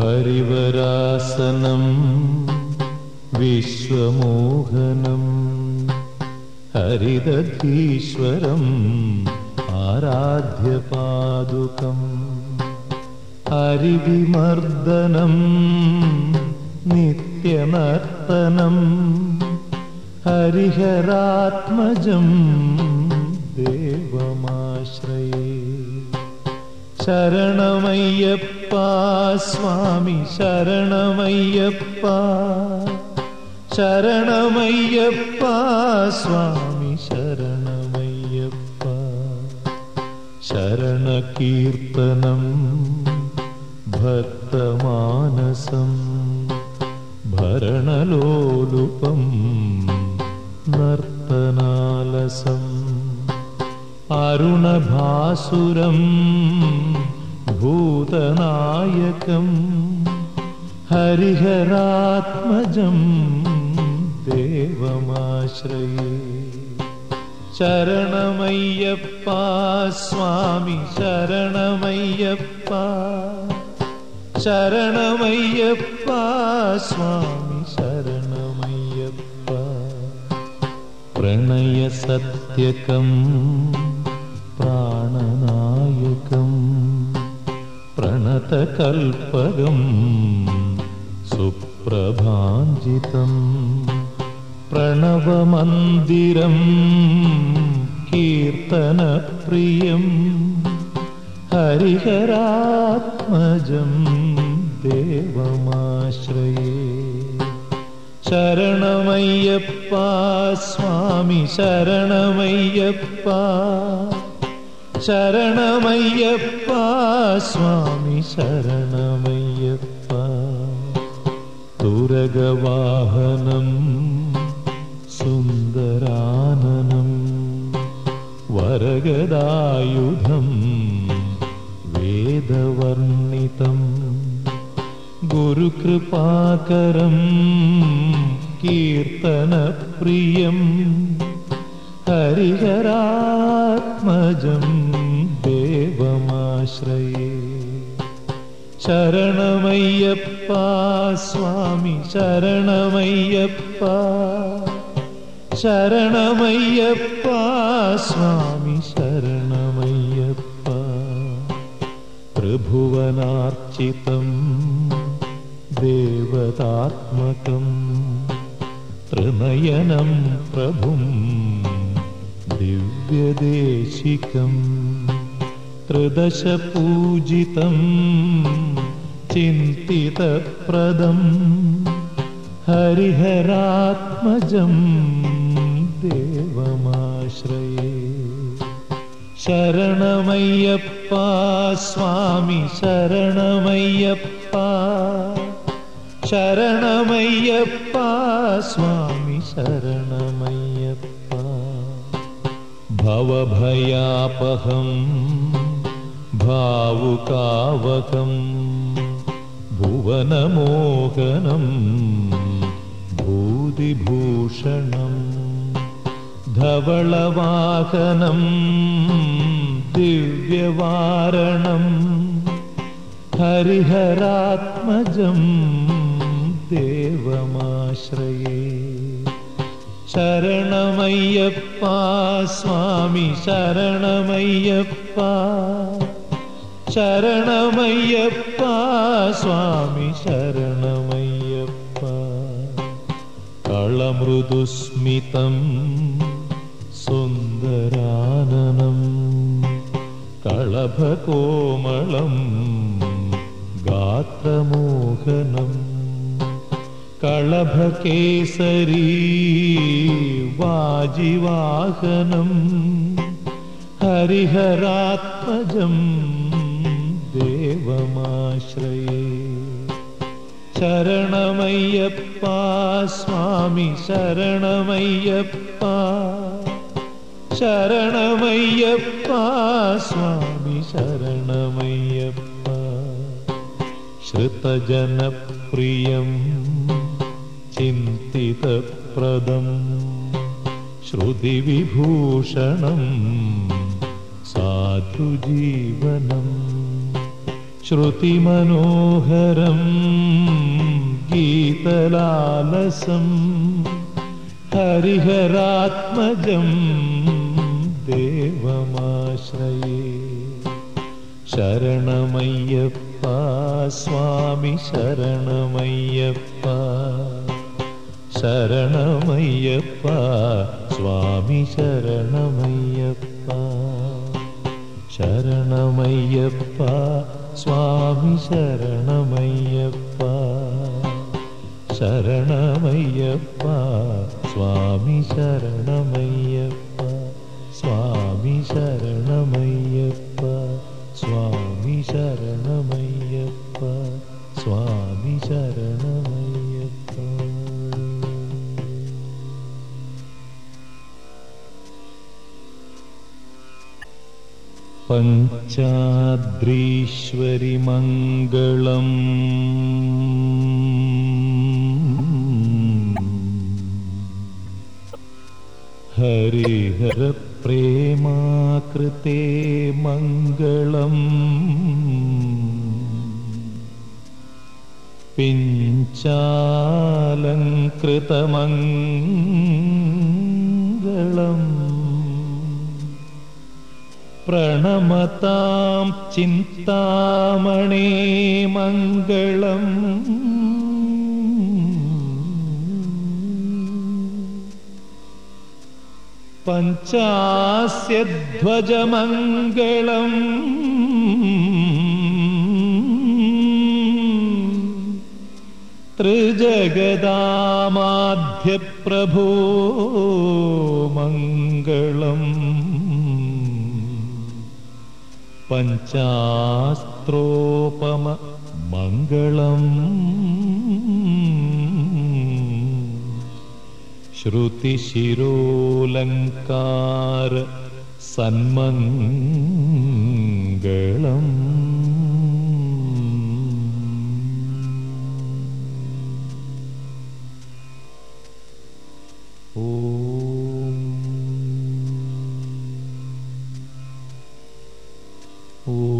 हरिवरासनं विश्वमोहनं हरिदधीश्वरम् आराध्यपादुकम् हरिविमर्दनं नित्यनर्तनं हरिहरात्मजं शरणमय्यप्पा स्वामि शरणमय्यप्पा शरणमय्यप्पा स्वामि शरणमय्यप्पा शरणकीर्तनं भक्तमानसं भरणलोलुपं नर्तनालसम् अरुणभासुरं भूतनायकं हरिहरात्मजं देवमाश्रये। शरणमय्यप्पा स्वामि शरणमय्यप्पा शरणमय्यप्पा स्वामि शरणमय्यप्पा प्रणयसत्यकम् प्राणनायकम् प्रणतकल्पगम् सुप्रभाञ्जितम् प्रणवमन्दिरं कीर्तनप्रियं हरिहरात्मजं देवमाश्रये शरणमय्यप्पा स्वामि शरणमय्यप्पा शरणमय्यप्पा स्वामि शरणमय्यप्पा तुरगवाहनं सुन्दराननं वरगदायुधं वेदवर्णितम् गुरुकृपाकरं कीर्तनप्रियं हरिहरात्मजं शरणमय्यप्पा स्वामि शरणमय्यप्पा शरणमय्यप्पा स्वामि शरणमय्यप्पा त्रिभुवनार्चितम् देवतात्मकं त्रिनयनं प्रभुं दिव्यदेशिकं त्रिदशपूजितं चिन्तितप्रदं हरिहरात्मजं देवमाश्रये शरणमय्यप्पा स्वामि शरणमय्यप्पा शरणमय्यप्पा स्वामि शरणमय्यप्पा। भवभयापहं भावुकावकं भुवनमोहनं भूतिभूषणम् धवळवाहनं दिव्यवारणं हरिहरात्मजं देवमाश्रये। शरणमय्यप्पा स्वामि शरणमय्यप्पा शरणमय्यप्पा स्वामि शरणमय्यप्पा कळमृदुस्मितम् सुन्दराननं कळभकोमलं गात्रमोहनं कळभकेसरी वाजिवाहनं हरिहरात्मजं देवमाश्रये शरणमय्यप्पा स्वामि शरणमय्यप्पा शरणमय्यप्पा स्वामि शरणमय्यप्पा श्रुतजनप्रियं चिन्तितप्रदं श्रुतिविभूषणं साधुजीवनम् श्रुतिमनोहरं गीतलालसं हरिहरात्मजं देवमाश्रये। शरणमय्यप्पा स्वामि शरणमय्यप्पा शरणमय्यप्पा स्वामि शरणमय्यप्पा। शरणमय्यप्पा स्वामि शरणमय्यप्पा शरणमय्यप्पा स्वामि शरणमय्यप्पा स्वामि शरणमय्यप्पा स्वामि शरणमय्यप्पा पञ्चाद्रीश्वरि मङ्गलम् हरिहरप्रेमाकृते मङ्गलम् पिञ्चालङ्कृतमङ्गलम् प्रणमतां चिन्तामणे मङ्गलम् पञ्चास्य ध्वजमङ्गलम् त्रिजगदामाध्यप्रभो मङ्गलम् पञ्चास्त्रोपम मङ्गलम्। श्रुतिशिरोलङ्कार सन्मङ्गलम् Ooh.